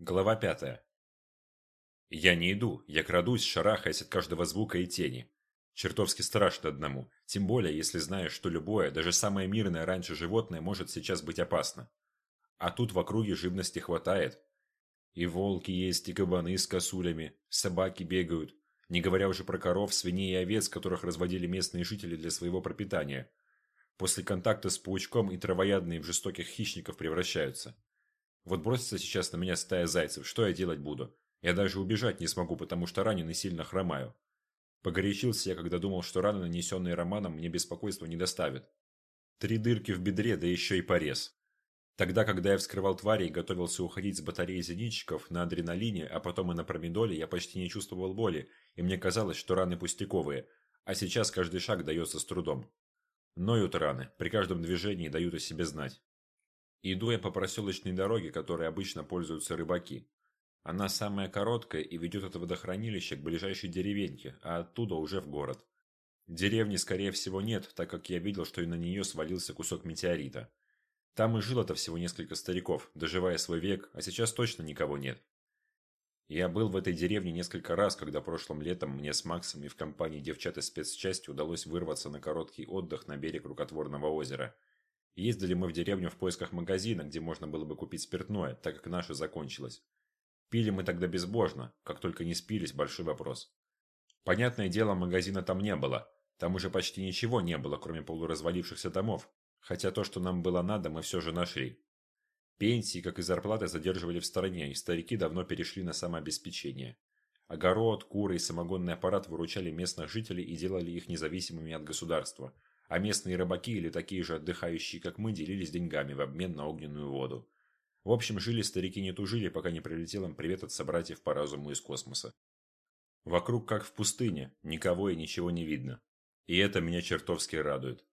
Глава пятая. Я не иду, я крадусь, шарахаясь от каждого звука и тени. Чертовски страшно одному, тем более, если знаешь, что любое, даже самое мирное раньше животное может сейчас быть опасно. А тут в округе живности хватает. И волки есть, и кабаны с косулями, собаки бегают, не говоря уже про коров, свиней и овец, которых разводили местные жители для своего пропитания. После контакта с паучком и травоядные в жестоких хищников превращаются. Вот бросится сейчас на меня стая зайцев, что я делать буду? Я даже убежать не смогу, потому что ранен и сильно хромаю. Погорячился я, когда думал, что раны, нанесенные Романом, мне беспокойства не доставят. Три дырки в бедре, да еще и порез. Тогда, когда я вскрывал твари и готовился уходить с батареи зенитчиков на адреналине, а потом и на промедоле, я почти не чувствовал боли, и мне казалось, что раны пустяковые, а сейчас каждый шаг дается с трудом. Ноют раны, при каждом движении дают о себе знать. Иду я по проселочной дороге, которой обычно пользуются рыбаки. Она самая короткая и ведет от водохранилища к ближайшей деревеньке, а оттуда уже в город. Деревни, скорее всего, нет, так как я видел, что и на нее свалился кусок метеорита. Там и жило-то всего несколько стариков, доживая свой век, а сейчас точно никого нет. Я был в этой деревне несколько раз, когда прошлым летом мне с Максом и в компании девчат из спецчасти удалось вырваться на короткий отдых на берег рукотворного озера – Ездили мы в деревню в поисках магазина, где можно было бы купить спиртное, так как наше закончилось. Пили мы тогда безбожно, как только не спились, большой вопрос. Понятное дело, магазина там не было. Там уже почти ничего не было, кроме полуразвалившихся домов. Хотя то, что нам было надо, мы все же нашли. Пенсии, как и зарплаты, задерживали в стороне, и старики давно перешли на самообеспечение. Огород, куры и самогонный аппарат выручали местных жителей и делали их независимыми от государства – а местные рыбаки или такие же отдыхающие, как мы, делились деньгами в обмен на огненную воду. В общем, жили старики не тужили, пока не прилетел им привет от собратьев по разуму из космоса. Вокруг как в пустыне, никого и ничего не видно. И это меня чертовски радует.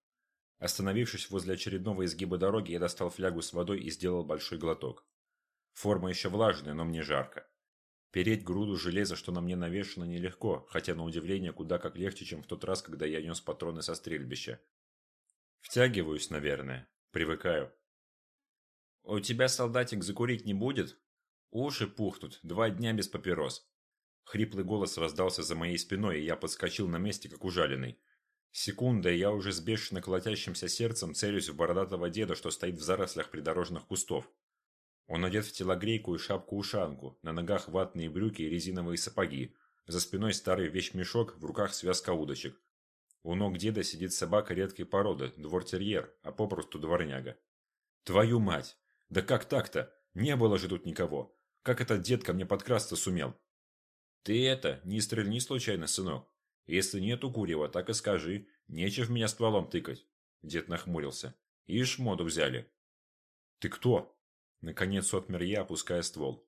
Остановившись возле очередного изгиба дороги, я достал флягу с водой и сделал большой глоток. Форма еще влажная, но мне жарко. Переть груду железа, что на мне навешено, нелегко, хотя на удивление куда как легче, чем в тот раз, когда я нес патроны со стрельбища. Втягиваюсь, наверное. Привыкаю. «У тебя, солдатик, закурить не будет?» Уши пухнут, два дня без папирос. Хриплый голос раздался за моей спиной, и я подскочил на месте, как ужаленный. Секунда, и я уже с бешено колотящимся сердцем целюсь в бородатого деда, что стоит в зарослях придорожных кустов. Он одет в телогрейку и шапку-ушанку, на ногах ватные брюки и резиновые сапоги, за спиной старый вещмешок, в руках связка удочек. У ног деда сидит собака редкой породы, двор-терьер, а попросту дворняга. Твою мать! Да как так-то? Не было же тут никого. Как этот дед ко мне подкрасться сумел? Ты это, не стрельни случайно, сынок. Если нету курева, так и скажи. Нечего меня стволом тыкать. Дед нахмурился. Ишь, моду взяли. Ты кто? Наконец отмер я, опуская ствол.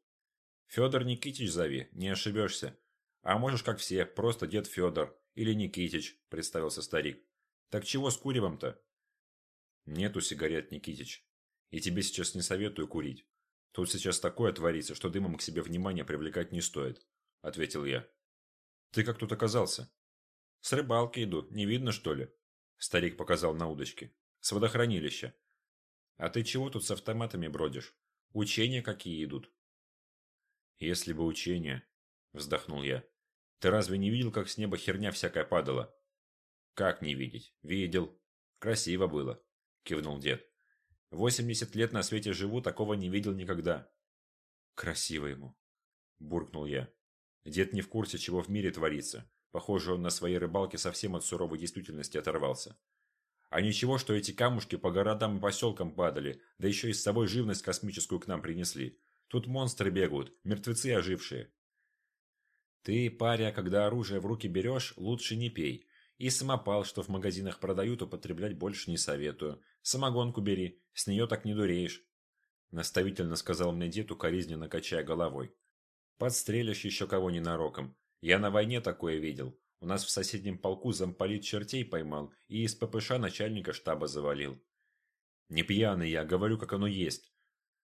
Федор Никитич зови, не ошибешься. А можешь, как все, просто дед Федор. Или Никитич, представился старик. Так чего с куревом-то? Нету сигарет, Никитич. И тебе сейчас не советую курить. Тут сейчас такое творится, что дымом к себе внимание привлекать не стоит, ответил я. Ты как тут оказался? С рыбалки иду, не видно что ли? Старик показал на удочке. С водохранилища. А ты чего тут с автоматами бродишь? Учения какие идут?» «Если бы учения...» – вздохнул я. «Ты разве не видел, как с неба херня всякая падала?» «Как не видеть? Видел. Красиво было», – кивнул дед. «Восемьдесят лет на свете живу, такого не видел никогда». «Красиво ему», – буркнул я. Дед не в курсе, чего в мире творится. Похоже, он на своей рыбалке совсем от суровой действительности оторвался. А ничего, что эти камушки по городам и поселкам падали, да еще и с собой живность космическую к нам принесли. Тут монстры бегают, мертвецы ожившие. Ты, паря, когда оружие в руки берешь, лучше не пей. И самопал, что в магазинах продают, употреблять больше не советую. Самогонку бери, с нее так не дуреешь. Наставительно сказал мне дед, укоризненно качая головой. Подстрелишь еще кого ненароком. Я на войне такое видел. У нас в соседнем полку замполит чертей поймал и из ППШ начальника штаба завалил. Не пьяный я, говорю, как оно есть.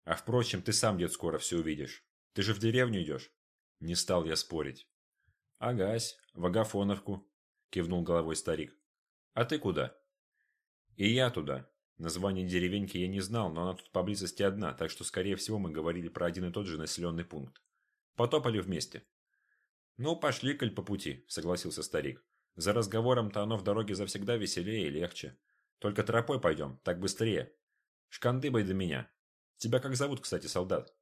А впрочем, ты сам, дед, скоро все увидишь. Ты же в деревню идешь? Не стал я спорить. Агась, в Агафоновку, кивнул головой старик. А ты куда? И я туда. Название деревеньки я не знал, но она тут поблизости одна, так что, скорее всего, мы говорили про один и тот же населенный пункт. Потопали вместе. «Ну, пошли, коль по пути», – согласился старик. «За разговором-то оно в дороге завсегда веселее и легче. Только тропой пойдем, так быстрее. Шкандыбай до меня. Тебя как зовут, кстати, солдат?»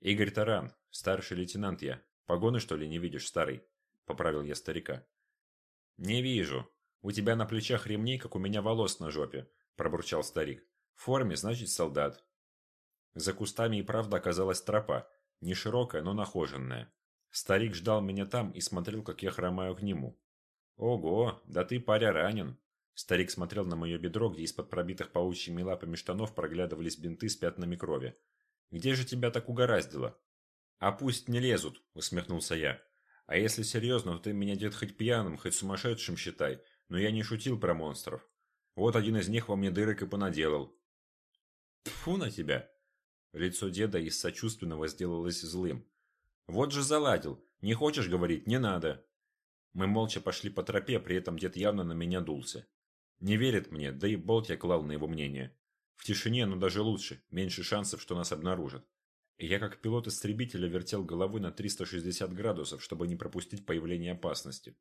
«Игорь Таран, старший лейтенант я. Погоны, что ли, не видишь, старый?» – поправил я старика. «Не вижу. У тебя на плечах ремней, как у меня волос на жопе», – пробурчал старик. «В форме, значит, солдат». За кустами и правда оказалась тропа, не широкая, но нахоженная. Старик ждал меня там и смотрел, как я хромаю к нему. «Ого, да ты, паря, ранен!» Старик смотрел на мое бедро, где из-под пробитых паучьими лапами штанов проглядывались бинты с пятнами крови. «Где же тебя так угораздило?» «А пусть не лезут», — усмехнулся я. «А если серьезно, то ты меня, дед, хоть пьяным, хоть сумасшедшим считай, но я не шутил про монстров. Вот один из них во мне дырок и понаделал». «Тьфу на тебя!» Лицо деда из сочувственного сделалось злым. «Вот же заладил. Не хочешь говорить? Не надо». Мы молча пошли по тропе, при этом дед явно на меня дулся. Не верит мне, да и болт я клал на его мнение. В тишине оно даже лучше, меньше шансов, что нас обнаружат. Я как пилот истребителя вертел головой на 360 градусов, чтобы не пропустить появление опасности.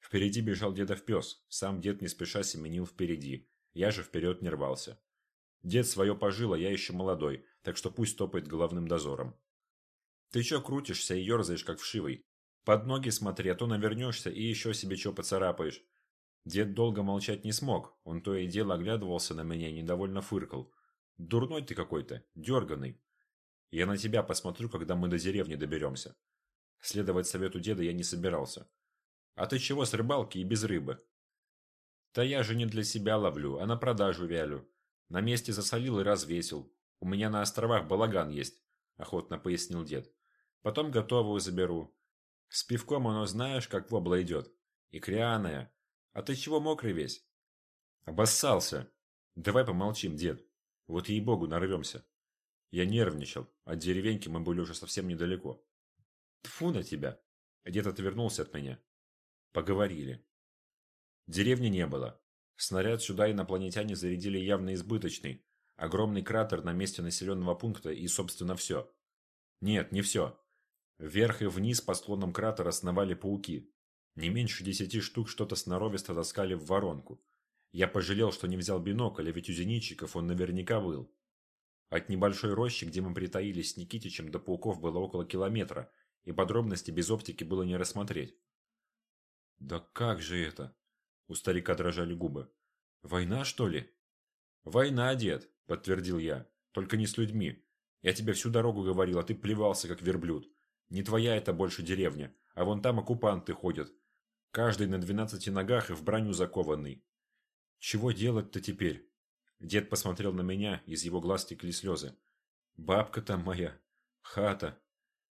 Впереди бежал дедов пес, сам дед не спеша семенил впереди, я же вперед не рвался. Дед свое пожил, а я еще молодой, так что пусть топает головным дозором. Ты чё крутишься и ерзаешь, как вшивый? Под ноги смотри, а то навернешься и еще себе чё поцарапаешь. Дед долго молчать не смог, он то и дело оглядывался на меня и недовольно фыркал. Дурной ты какой-то, дерганый. Я на тебя посмотрю, когда мы до деревни доберемся. Следовать совету деда я не собирался. А ты чего с рыбалки и без рыбы? Да я же не для себя ловлю, а на продажу вялю. На месте засолил и развесил. У меня на островах балаган есть, охотно пояснил дед. Потом готовую заберу. С пивком оно знаешь, как вобла идет. И кряная. А ты чего мокрый весь? Обоссался. Давай помолчим, дед. Вот ей-богу нарвемся. Я нервничал. От деревеньки мы были уже совсем недалеко. Тфу на тебя. Дед отвернулся от меня. Поговорили. Деревни не было. Снаряд сюда инопланетяне зарядили явно избыточный. Огромный кратер на месте населенного пункта и, собственно, все. Нет, не все. Вверх и вниз по склонам кратера сновали пауки. Не меньше десяти штук что-то сноровисто таскали в воронку. Я пожалел, что не взял бинокль, а ведь у зенитчиков он наверняка был. От небольшой рощи, где мы притаились с Никитичем, до пауков было около километра, и подробности без оптики было не рассмотреть. «Да как же это?» У старика дрожали губы. «Война, что ли?» «Война, дед», — подтвердил я. «Только не с людьми. Я тебе всю дорогу говорил, а ты плевался, как верблюд. Не твоя это больше деревня, а вон там оккупанты ходят. Каждый на двенадцати ногах и в броню закованный. Чего делать-то теперь? Дед посмотрел на меня, из его глаз текли слезы. Бабка там моя. Хата.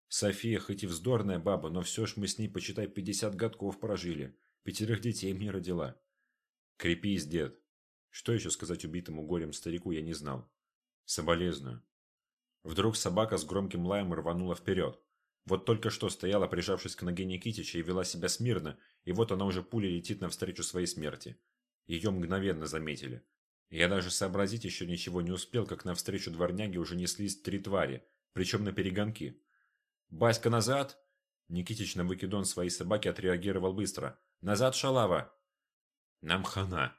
София хоть и вздорная баба, но все ж мы с ней, почитай, пятьдесят годков прожили. Пятерых детей мне родила. Крепись, дед. Что еще сказать убитому горем старику, я не знал. Соболезную. Вдруг собака с громким лаем рванула вперед. Вот только что стояла, прижавшись к ноге Никитича, и вела себя смирно, и вот она уже пулей летит навстречу своей смерти. Ее мгновенно заметили. Я даже сообразить еще ничего не успел, как навстречу дворняги уже неслись три твари, причем на перегонки. «Баська, назад!» Никитич на выкидон своей собаки отреагировал быстро. «Назад, шалава!» «Нам хана!»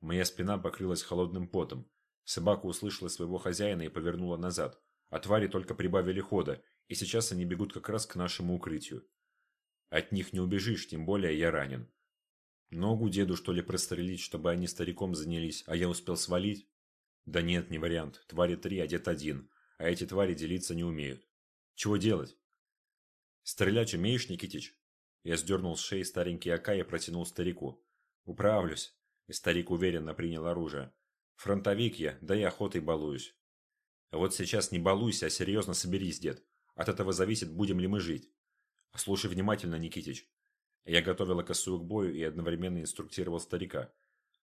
Моя спина покрылась холодным потом. Собака услышала своего хозяина и повернула назад, а твари только прибавили хода, и сейчас они бегут как раз к нашему укрытию. От них не убежишь, тем более я ранен. Ногу деду что ли прострелить, чтобы они стариком занялись, а я успел свалить? Да нет, не вариант. Твари три, а дед один. А эти твари делиться не умеют. Чего делать? Стрелять умеешь, Никитич? Я сдернул с шеи старенький АК и протянул старику. Управлюсь. И старик уверенно принял оружие. Фронтовик я, да и охотой балуюсь. Вот сейчас не балуйся, а серьезно соберись, дед. От этого зависит, будем ли мы жить. Слушай внимательно, Никитич. Я готовила косую к бою и одновременно инструктировал старика.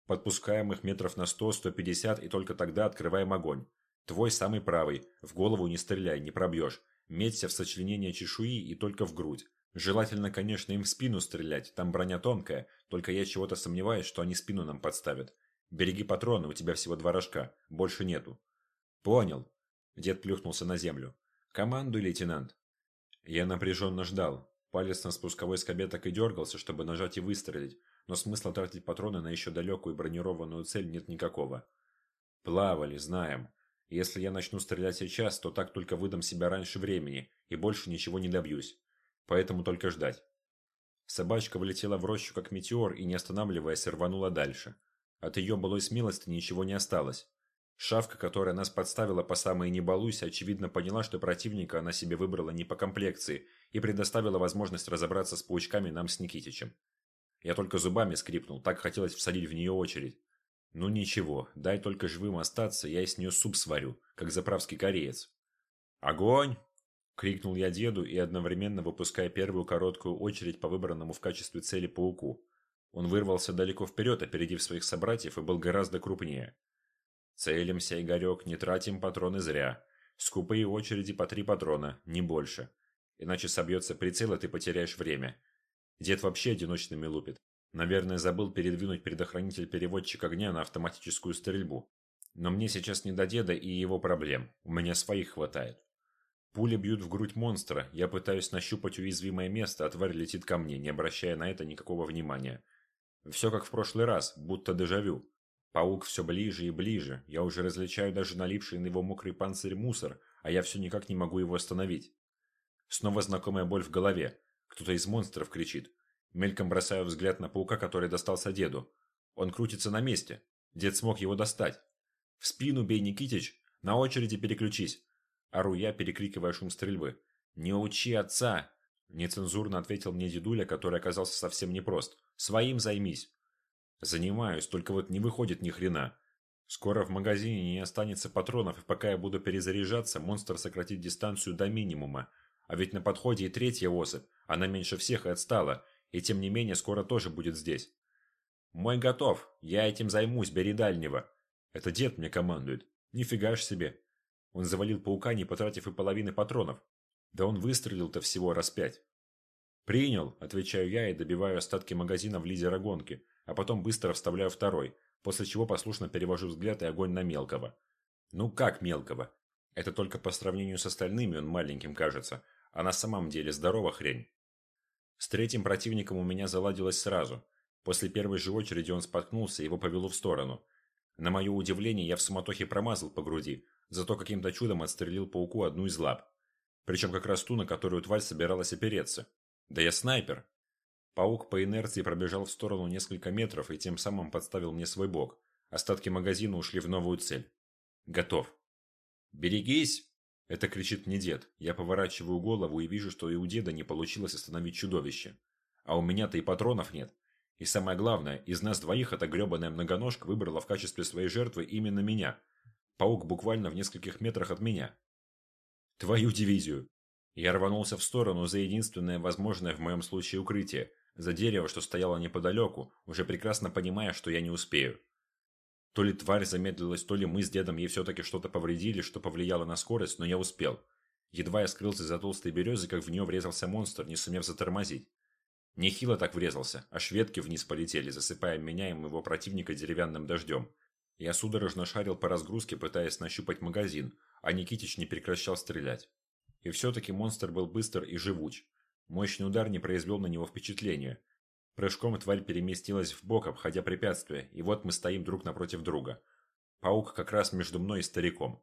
Подпускаем их метров на сто, сто пятьдесят и только тогда открываем огонь. Твой самый правый. В голову не стреляй, не пробьешь. Меться в сочленение чешуи и только в грудь. Желательно, конечно, им в спину стрелять, там броня тонкая, только я чего-то сомневаюсь, что они спину нам подставят. Береги патроны, у тебя всего два рожка, больше нету. Понял. Дед плюхнулся на землю. Командуй, лейтенант. Я напряженно ждал. Палец на спусковой скобе так и дергался, чтобы нажать и выстрелить, но смысла тратить патроны на еще далекую бронированную цель нет никакого. Плавали, знаем. Если я начну стрелять сейчас, то так только выдам себя раньше времени и больше ничего не добьюсь. Поэтому только ждать. Собачка влетела в рощу как метеор и, не останавливаясь, рванула дальше. От ее былой смелости ничего не осталось. Шавка, которая нас подставила по самой не балуйся, очевидно поняла, что противника она себе выбрала не по комплекции и предоставила возможность разобраться с паучками нам с Никитичем. Я только зубами скрипнул, так хотелось всадить в нее очередь. Ну ничего, дай только живым остаться, я из нее суп сварю, как заправский кореец. «Огонь!» – крикнул я деду и одновременно выпуская первую короткую очередь по выбранному в качестве цели пауку. Он вырвался далеко вперед, опередив своих собратьев, и был гораздо крупнее. Целимся, Игорек, не тратим патроны зря. Скупые очереди по три патрона, не больше. Иначе собьется прицел, и ты потеряешь время. Дед вообще одиночными лупит. Наверное, забыл передвинуть предохранитель-переводчик огня на автоматическую стрельбу. Но мне сейчас не до деда и его проблем. У меня своих хватает. Пули бьют в грудь монстра. Я пытаюсь нащупать уязвимое место, а тварь летит ко мне, не обращая на это никакого внимания. Все как в прошлый раз, будто дежавю. Паук все ближе и ближе. Я уже различаю даже налипший на его мокрый панцирь мусор, а я все никак не могу его остановить. Снова знакомая боль в голове. Кто-то из монстров кричит. Мельком бросаю взгляд на паука, который достался деду. Он крутится на месте. Дед смог его достать. В спину бей, Никитич. На очереди переключись. Ору я, перекрикивая шум стрельбы. «Не учи отца!» Нецензурно ответил мне дедуля, который оказался совсем непрост. Своим займись. Занимаюсь, только вот не выходит ни хрена. Скоро в магазине не останется патронов, и пока я буду перезаряжаться, монстр сократит дистанцию до минимума. А ведь на подходе и третья особь, она меньше всех и отстала, и тем не менее скоро тоже будет здесь. Мой готов, я этим займусь, бери дальнего. Это дед мне командует. Нифига ж себе. Он завалил паука, не потратив и половины патронов. Да он выстрелил-то всего раз пять. «Принял», – отвечаю я и добиваю остатки магазина в лидера гонки, а потом быстро вставляю второй, после чего послушно перевожу взгляд и огонь на мелкого. Ну как мелкого? Это только по сравнению с остальными он маленьким кажется, а на самом деле здорова хрень. С третьим противником у меня заладилось сразу. После первой же очереди он споткнулся, и его повело в сторону. На мое удивление, я в суматохе промазал по груди, зато каким-то чудом отстрелил пауку одну из лап. Причем как раз ту, на которую тварь собиралась опереться. Да я снайпер. Паук по инерции пробежал в сторону несколько метров и тем самым подставил мне свой бок. Остатки магазина ушли в новую цель. Готов. «Берегись!» Это кричит мне дед. Я поворачиваю голову и вижу, что и у деда не получилось остановить чудовище. А у меня-то и патронов нет. И самое главное, из нас двоих эта гребаная многоножка выбрала в качестве своей жертвы именно меня. Паук буквально в нескольких метрах от меня. Твою дивизию. Я рванулся в сторону за единственное возможное в моем случае укрытие, за дерево, что стояло неподалеку, уже прекрасно понимая, что я не успею. То ли тварь замедлилась, то ли мы с дедом ей все-таки что-то повредили, что повлияло на скорость, но я успел. Едва я скрылся за толстой березой, как в нее врезался монстр, не сумев затормозить. Нехило так врезался, а шведки вниз полетели, засыпая меня и моего противника деревянным дождем. Я судорожно шарил по разгрузке, пытаясь нащупать магазин, а Никитич не прекращал стрелять. И все-таки монстр был быстр и живуч. Мощный удар не произвел на него впечатления. Прыжком тварь переместилась в бок, обходя препятствие, и вот мы стоим друг напротив друга. Паук как раз между мной и стариком.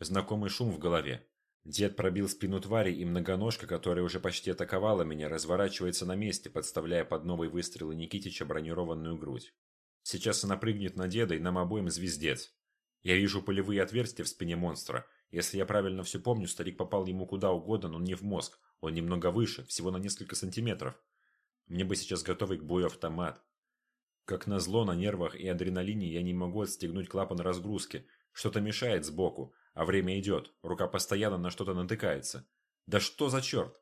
Знакомый шум в голове. Дед пробил спину твари, и многоножка, которая уже почти атаковала меня, разворачивается на месте, подставляя под новый выстрел Никитича бронированную грудь. Сейчас она прыгнет на деда, и нам обоим звездец. Я вижу полевые отверстия в спине монстра, если я правильно все помню, старик попал ему куда угодно, но не в мозг. Он немного выше, всего на несколько сантиметров. Мне бы сейчас готовый к бою автомат. Как назло, на нервах и адреналине я не могу отстегнуть клапан разгрузки. Что-то мешает сбоку, а время идет. Рука постоянно на что-то натыкается. Да что за черт?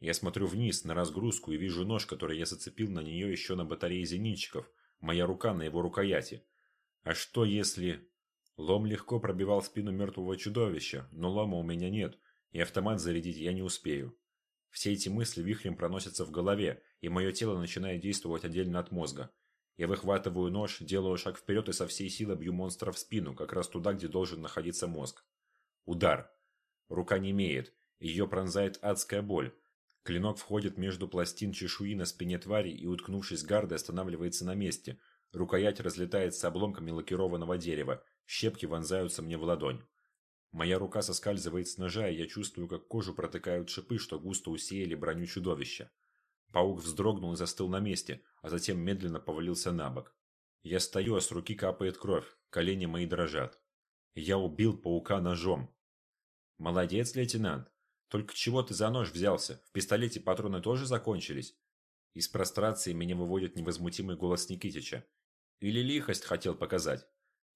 Я смотрю вниз на разгрузку и вижу нож, который я зацепил на нее еще на батарее зенитчиков. Моя рука на его рукояти. А что если... Лом легко пробивал спину мертвого чудовища, но лома у меня нет, и автомат зарядить я не успею. Все эти мысли вихрем проносятся в голове, и мое тело начинает действовать отдельно от мозга. Я выхватываю нож, делаю шаг вперед и со всей силы бью монстра в спину, как раз туда, где должен находиться мозг. Удар. Рука не имеет, ее пронзает адская боль. Клинок входит между пластин чешуи на спине твари и, уткнувшись гардой, останавливается на месте. Рукоять разлетается обломками лакированного дерева, щепки вонзаются мне в ладонь. Моя рука соскальзывает с ножа, и я чувствую, как кожу протыкают шипы, что густо усеяли броню чудовища. Паук вздрогнул и застыл на месте, а затем медленно повалился на бок. Я стою, а с руки капает кровь, колени мои дрожат. Я убил паука ножом. Молодец, лейтенант. Только чего ты за нож взялся? В пистолете патроны тоже закончились? Из прострации меня выводит невозмутимый голос Никитича. Или лихость хотел показать?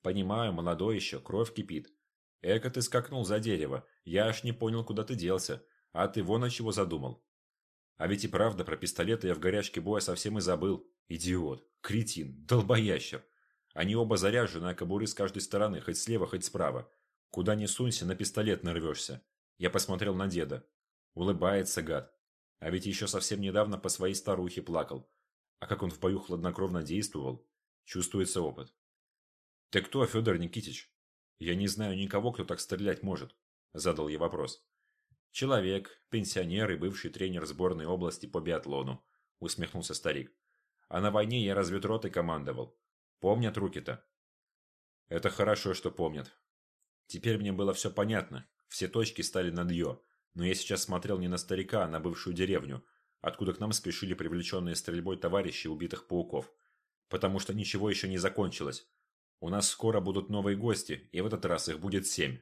Понимаю, молодой еще, кровь кипит. Эко ты скакнул за дерево. Я аж не понял, куда ты делся. А ты вон от чего задумал. А ведь и правда, про пистолеты я в горячке боя совсем и забыл. Идиот, кретин, долбоящер. Они оба заряжены, а кобуры с каждой стороны, хоть слева, хоть справа. Куда ни сунься, на пистолет нарвешься. Я посмотрел на деда. Улыбается гад. А ведь еще совсем недавно по своей старухе плакал. А как он в бою хладнокровно действовал. Чувствуется опыт. «Ты кто, Федор Никитич?» «Я не знаю никого, кто так стрелять может», – задал я вопрос. «Человек, пенсионер и бывший тренер сборной области по биатлону», – усмехнулся старик. «А на войне я разведротой командовал. Помнят руки-то?» «Это хорошо, что помнят. Теперь мне было все понятно. Все точки стали над «ё». Но я сейчас смотрел не на старика, а на бывшую деревню, откуда к нам спешили привлеченные стрельбой товарищи убитых пауков. Потому что ничего еще не закончилось. У нас скоро будут новые гости, и в этот раз их будет семь.